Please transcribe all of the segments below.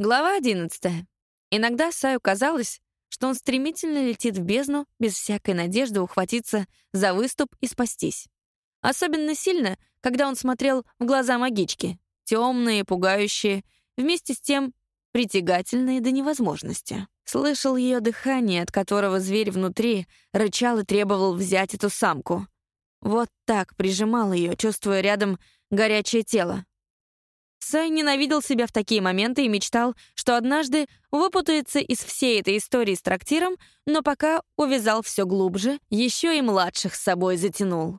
Глава 11. Иногда Саю казалось, что он стремительно летит в бездну без всякой надежды ухватиться за выступ и спастись. Особенно сильно, когда он смотрел в глаза магички, темные, пугающие, вместе с тем притягательные до невозможности. Слышал ее дыхание, от которого зверь внутри рычал и требовал взять эту самку. Вот так прижимал ее, чувствуя рядом горячее тело. Сай ненавидел себя в такие моменты и мечтал, что однажды выпутается из всей этой истории с трактиром, но пока увязал все глубже, еще и младших с собой затянул.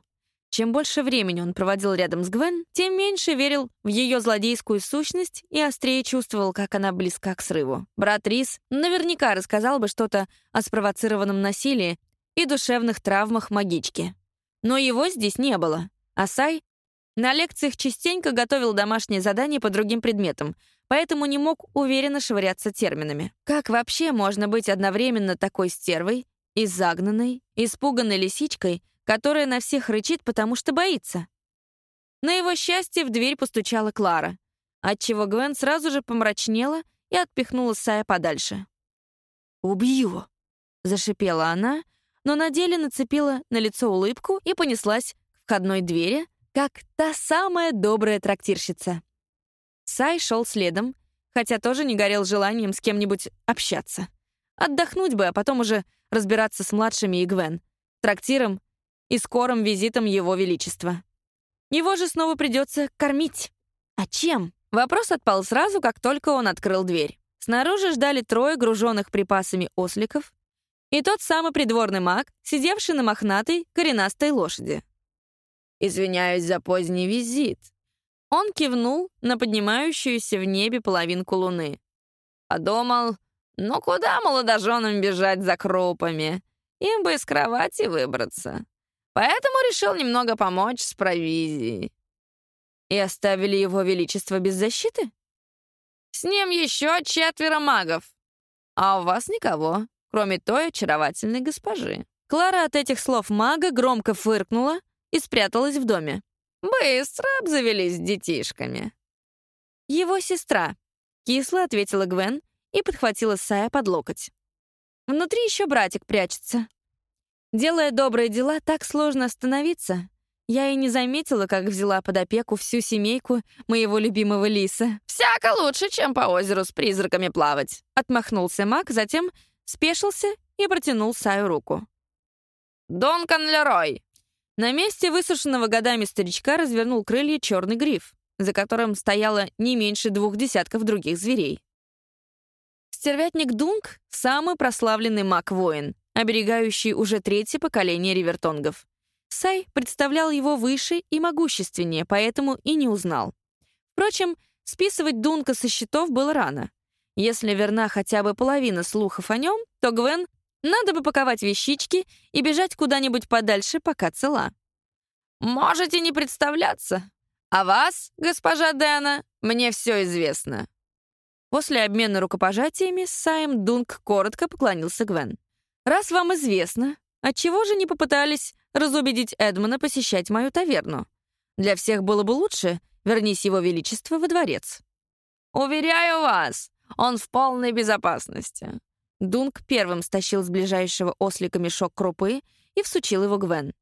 Чем больше времени он проводил рядом с Гвен, тем меньше верил в ее злодейскую сущность и острее чувствовал, как она близка к срыву. Брат Рис наверняка рассказал бы что-то о спровоцированном насилии и душевных травмах магички. Но его здесь не было, а Сай на лекциях частенько готовил домашние задания по другим предметам, поэтому не мог уверенно швыряться терминами. Как вообще можно быть одновременно такой стервой и загнанной, испуганной лисичкой, которая на всех рычит, потому что боится? На его счастье в дверь постучала Клара, отчего Гвен сразу же помрачнела и отпихнула Сая подальше. «Убью!» — зашипела она, но на деле нацепила на лицо улыбку и понеслась к входной двери, как та самая добрая трактирщица. Сай шел следом, хотя тоже не горел желанием с кем-нибудь общаться. Отдохнуть бы, а потом уже разбираться с младшими и Гвен, трактиром и скорым визитом Его Величества. Его же снова придется кормить. А чем? Вопрос отпал сразу, как только он открыл дверь. Снаружи ждали трое груженных припасами осликов и тот самый придворный маг, сидевший на мохнатой коренастой лошади. Извиняюсь за поздний визит». Он кивнул на поднимающуюся в небе половинку луны. Подумал, ну куда молодоженам бежать за крупами? Им бы из кровати выбраться. Поэтому решил немного помочь с провизией. И оставили его величество без защиты? С ним еще четверо магов. А у вас никого, кроме той очаровательной госпожи. Клара от этих слов мага громко фыркнула, и спряталась в доме. Быстро обзавелись детишками. «Его сестра», — кисло ответила Гвен и подхватила Сая под локоть. «Внутри еще братик прячется. Делая добрые дела, так сложно остановиться. Я и не заметила, как взяла под опеку всю семейку моего любимого лиса. «Всяко лучше, чем по озеру с призраками плавать», — отмахнулся маг, затем спешился и протянул Саю руку. «Донкан Лерой, на месте высушенного годами старичка развернул крылья черный гриф, за которым стояло не меньше двух десятков других зверей. Стервятник Дунк — самый прославленный маг-воин, оберегающий уже третье поколение ривертонгов. Сай представлял его выше и могущественнее, поэтому и не узнал. Впрочем, списывать Дунка со счетов было рано. Если верна хотя бы половина слухов о нем, то Гвен надо бы паковать вещички и бежать куда-нибудь подальше, пока цела. Можете не представляться. А вас, госпожа Дэна, мне все известно. После обмена рукопожатиями Сайм Дунк коротко поклонился Гвен. «Раз вам известно, отчего же не попытались разубедить Эдмона посещать мою таверну? Для всех было бы лучше, вернись его величество во дворец». «Уверяю вас, он в полной безопасности. Дунк первым стащил с ближайшего ослика мешок крупы и всучил его Гвен.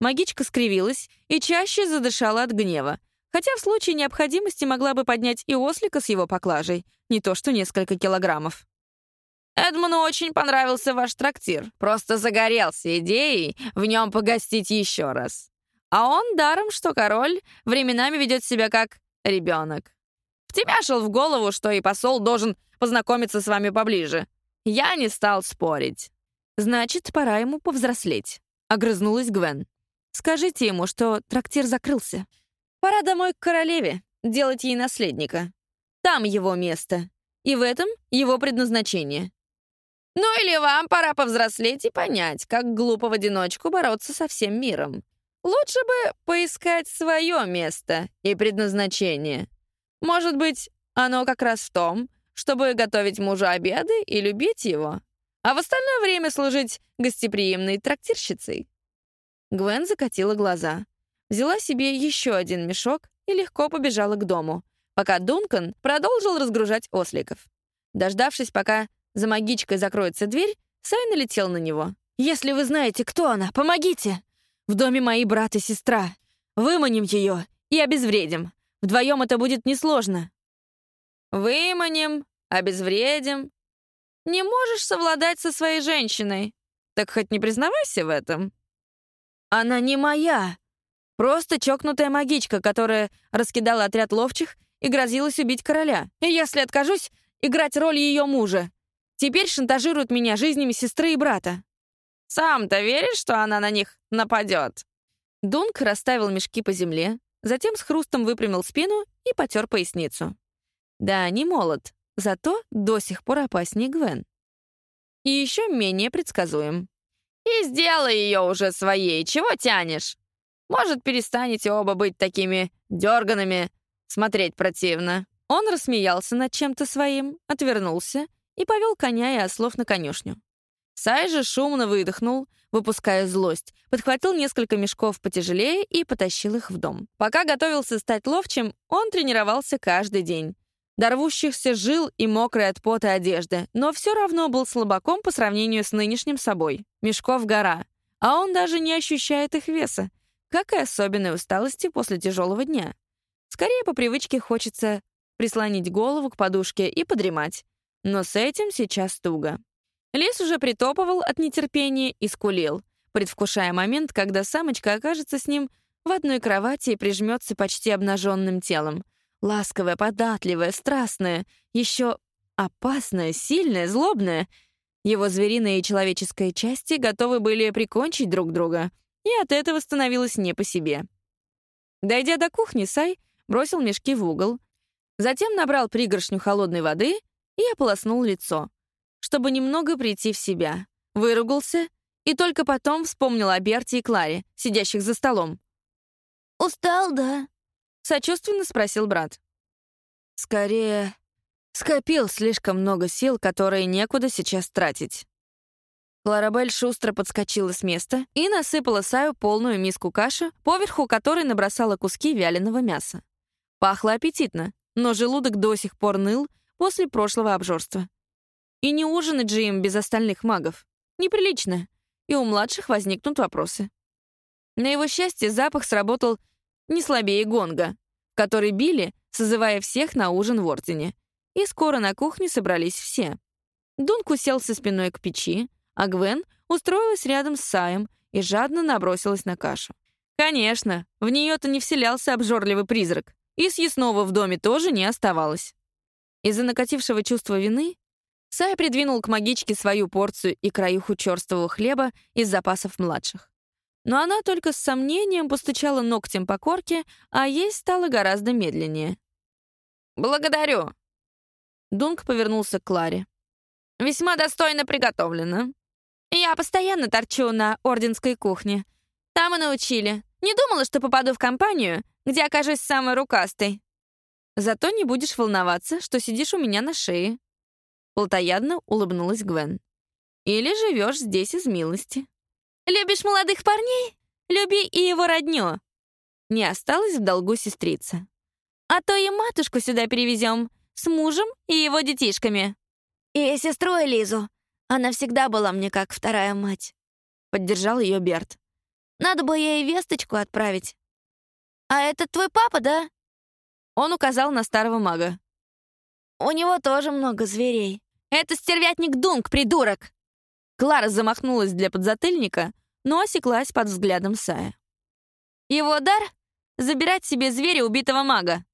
Магичка скривилась и чаще задышала от гнева, хотя в случае необходимости могла бы поднять и ослика с его поклажей, не то что несколько килограммов. «Эдмону очень понравился ваш трактир. Просто загорелся идеей в нем погостить еще раз. А он, даром, что король, временами ведет себя как ребенок. Втемяшил в голову, что и посол должен познакомиться с вами поближе. Я не стал спорить. «Значит, пора ему повзрослеть», — огрызнулась Гвен. «Скажите ему, что трактир закрылся. Пора домой к королеве, делать ей наследника. Там его место. И в этом его предназначение. Ну или вам пора повзрослеть и понять, как глупо в одиночку бороться со всем миром. Лучше бы поискать свое место и предназначение. Может быть, оно как раз в том, чтобы готовить мужу обеды и любить его, а в остальное время служить гостеприимной трактирщицей. Гвен закатила глаза, взяла себе еще один мешок и легко побежала к дому, пока Дункан продолжил разгружать осликов. Дождавшись, пока за магичкой закроется дверь, Сай налетел на него. «Если вы знаете, кто она, помогите! В доме мои брат и сестра. Выманим ее и обезвредим. Вдвоем это будет несложно». «Выманим, обезвредим. Не можешь совладать со своей женщиной. Так хоть не признавайся в этом». «Она не моя. Просто чокнутая магичка, которая раскидала отряд ловчих и грозилась убить короля. И если откажусь, играть роль ее мужа. Теперь шантажируют меня жизнями сестры и брата. Сам-то веришь, что она на них нападет? Дунк расставил мешки по земле, затем с хрустом выпрямил спину и потер поясницу. Да, не молод, зато до сих пор опаснее Гвен. И еще менее предсказуем. «И сделай ее уже своей, чего тянешь? Может, перестанете оба быть такими дерганными, смотреть противно». Он рассмеялся над чем-то своим, отвернулся и повел коня и ослов на конюшню. Сай же шумно выдохнул, выпуская злость, подхватил несколько мешков потяжелее и потащил их в дом. Пока готовился стать ловчим, он тренировался каждый день. До рвущихся жил и мокрой от пота одежды, но все равно был слабаком по сравнению с нынешним собой. Мешков гора, а он даже не ощущает их веса, как и особенной усталости после тяжелого дня. Скорее по привычке хочется прислонить голову к подушке и подремать. Но с этим сейчас туго. Лис уже притопывал от нетерпения и скулил, предвкушая момент, когда самочка окажется с ним в одной кровати и прижмется почти обнаженным телом. Ласковая, податливая, страстная, еще опасная, сильная, злобная. Его звериная и человеческая части готовы были прикончить друг друга, и от этого становилось не по себе. Дойдя до кухни, Сай бросил мешки в угол, Затем набрал пригоршню холодной воды и ополоснул лицо, чтобы немного прийти в себя. Выругался и только потом вспомнил о Берте и Кларе, сидящих за столом. «Устал, да?» — сочувственно спросил брат. «Скорее, скопил слишком много сил, которые некуда сейчас тратить». Кларабель шустро подскочила с места и насыпала Саю полную миску каши, поверху которой набросала куски вяленого мяса. Пахло аппетитно, но желудок до сих пор ныл после прошлого обжорства. И не ужинать же им без остальных магов. Неприлично. И у младших возникнут вопросы. На его счастье запах сработал не слабее гонга, который били, созывая всех на ужин в Ордене. И скоро на кухне собрались все. Дунк уселся спиной к печи, а Гвен устроилась рядом с Саем и жадно набросилась на кашу. Конечно, в нее-то не вселялся обжорливый призрак. И съестного в доме тоже не оставалось. Из-за накатившего чувства вины Сай придвинул к магичке свою порцию и краюху черствого хлеба из запасов младших. Но она только с сомнением постучала ногтем по корке, а есть стало гораздо медленнее. «Благодарю!» Дунк повернулся к Кларе. «Весьма достойно приготовлено. Я постоянно торчу на орденской кухне. Там и научили. Не думала, что попаду в компанию, где окажусь самой рукастой. Зато не будешь волноваться, что сидишь у меня на шее. Плотоядно улыбнулась Гвен. Или живешь здесь из милости. Любишь молодых парней? Люби и его родню. Не осталось в долгу сестрица. А то и матушку сюда перевезем с мужем и его детишками. И сестру Элизу. Она всегда была мне как вторая мать. Поддержал ее Берт. Надо бы ей весточку отправить. «А это твой папа, да?» Он указал на старого мага. «У него тоже много зверей». «Это стервятник Дунк, придурок!» Клара замахнулась для подзатыльника, но осеклась под взглядом Сая. «Его дар — забирать себе зверя убитого мага.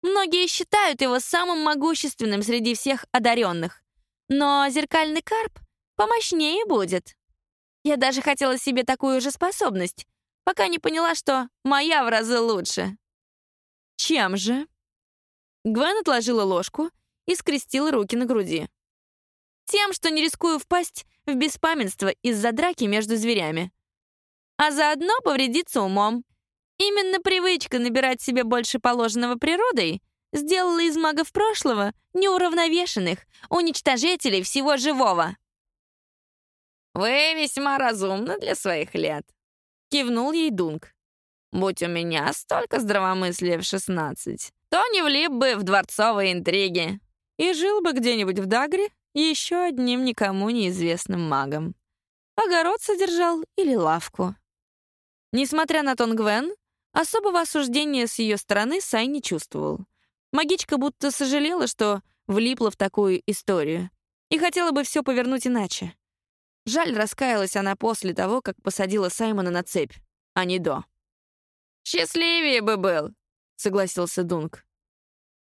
Многие считают его самым могущественным среди всех одаренных. Но зеркальный карп помощнее будет. Я даже хотела себе такую же способность, пока не поняла, что моя в разы лучше. Чем же? Гвен отложила ложку и скрестила руки на груди. Тем, что не рискую впасть в беспамятство из-за драки между зверями. А заодно повредиться умом. Именно привычка набирать себе больше положенного природой сделала из магов прошлого неуравновешенных, уничтожителей всего живого. «Вы весьма разумны для своих лет», Кивнул ей Дунк. «Будь у меня столько здравомыслия в шестнадцать, то не влип бы в дворцовые интриги. и жил бы где-нибудь в Дагре еще одним никому неизвестным магом. Огород содержал или лавку. Несмотря на тон Гвен, особого осуждения с ее стороны Сай не чувствовал. Магичка будто сожалела, что влипла в такую историю и хотела бы все повернуть иначе. Жаль, раскаялась она после того, как посадила Саймона на цепь, а не до. «Счастливее бы был», — согласился Дунк.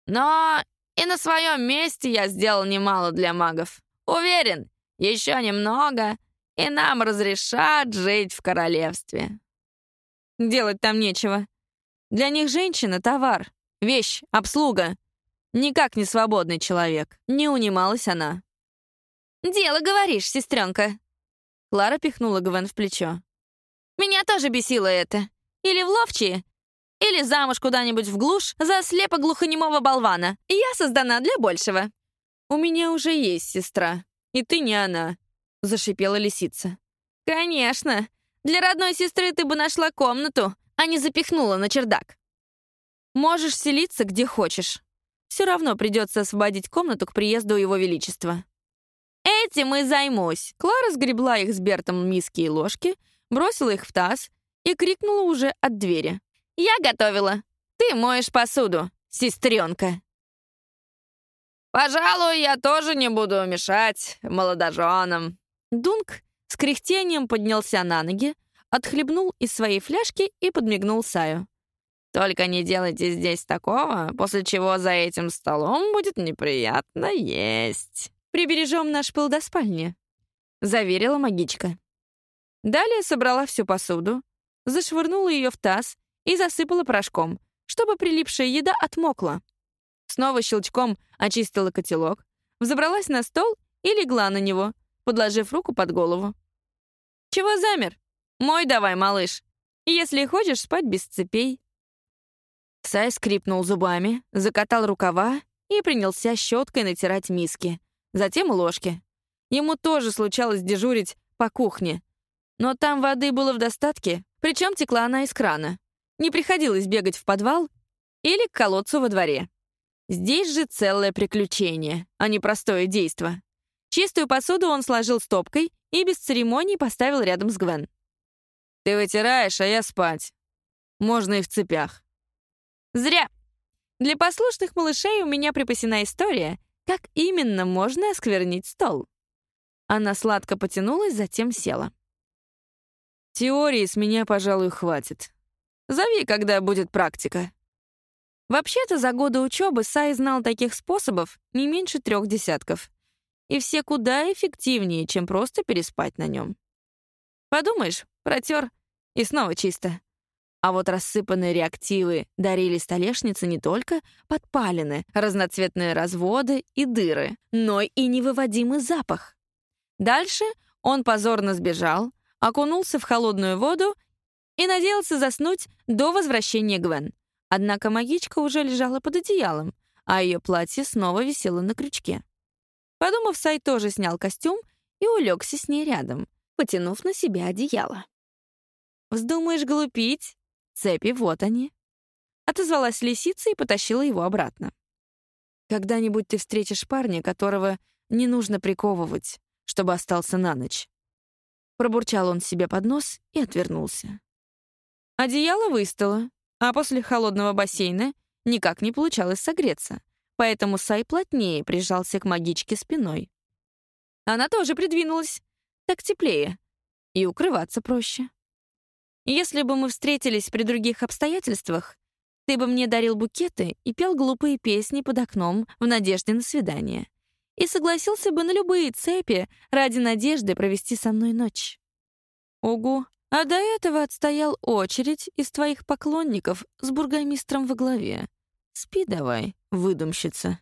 «Но и на своем месте я сделал немало для магов. Уверен, еще немного, и нам разрешат жить в королевстве». Делать там нечего. Для них женщина — товар, вещь, обслуга. Никак не свободный человек. Не унималась она. «Дело говоришь, сестренка». Клара пихнула Гвен в плечо. «Меня тоже бесило это. Или в ловчие, или замуж куда-нибудь в глушь за слепо-глухонемого болвана. Я создана для большего». «У меня уже есть сестра, и ты не она», — зашипела лисица. «Конечно. Для родной сестры ты бы нашла комнату, а не запихнула на чердак. Можешь селиться где хочешь. Все равно придется освободить комнату к приезду Его Величества. Этим и займусь. Клара сгребла их с Бертом миски и ложки, бросила их в таз и крикнула уже от двери. «Я готовила. Ты моешь посуду, сестренка». «Пожалуй, я тоже не буду мешать молодоженам». Дунк с кряхтением поднялся на ноги, отхлебнул из своей фляжки и подмигнул Саю. «Только не делайте здесь такого, после чего за этим столом будет неприятно есть». «Прибережем наш пыл до спальни», — заверила магичка. Далее собрала всю посуду, зашвырнула ее в таз и засыпала порошком, чтобы прилипшая еда отмокла. Снова щелчком очистила котелок, взобралась на стол и легла на него, подложив руку под голову. «Чего замер? Мой давай, малыш, если хочешь спать без цепей». Сай скрипнул зубами, закатал рукава и принялся щеткой натирать миски, затем ложки. Ему тоже случалось дежурить по кухне. Но там воды было в достатке, причем текла она из крана. Не приходилось бегать в подвал или к колодцу во дворе. Здесь же целое приключение, а не простое действо. Чистую посуду он сложил стопкой и без церемоний поставил рядом с Гвен. «Ты вытираешь, а я спать. Можно и в цепях». «Зря. Для послушных малышей у меня припасена история, как именно можно осквернить стол». Она сладко потянулась, затем села. «Теории с меня, пожалуй, хватит. Зови, когда будет практика». Вообще-то за годы учебы Сай знал таких способов не меньше трех десятков и все куда эффективнее, чем просто переспать на нем. Подумаешь, протер, и снова чисто. А вот рассыпанные реактивы дарили столешнице не только подпалины, разноцветные разводы и дыры, но и невыводимый запах. Дальше он позорно сбежал, окунулся в холодную воду и надеялся заснуть до возвращения Гвен. Однако магичка уже лежала под одеялом, а ее платье снова висело на крючке. Подумав, Сай тоже снял костюм и улегся с ней рядом, потянув на себя одеяло. «Вздумаешь глупить? Цепи, вот они». Отозвалась лисица и потащила его обратно. «Когда-нибудь ты встретишь парня, которого не нужно приковывать, чтобы остался на ночь». Пробурчал он себе под нос и отвернулся. Одеяло выстало, а после холодного бассейна никак не получалось согреться поэтому Сай плотнее прижался к магичке спиной. Она тоже придвинулась, так теплее, и укрываться проще. Если бы мы встретились при других обстоятельствах, ты бы мне дарил букеты и пел глупые песни под окном в надежде на свидание. И согласился бы на любые цепи ради надежды провести со мной ночь. Ого, а до этого отстоял очередь из твоих поклонников с бургомистром во главе. Спи давай, выдумщица.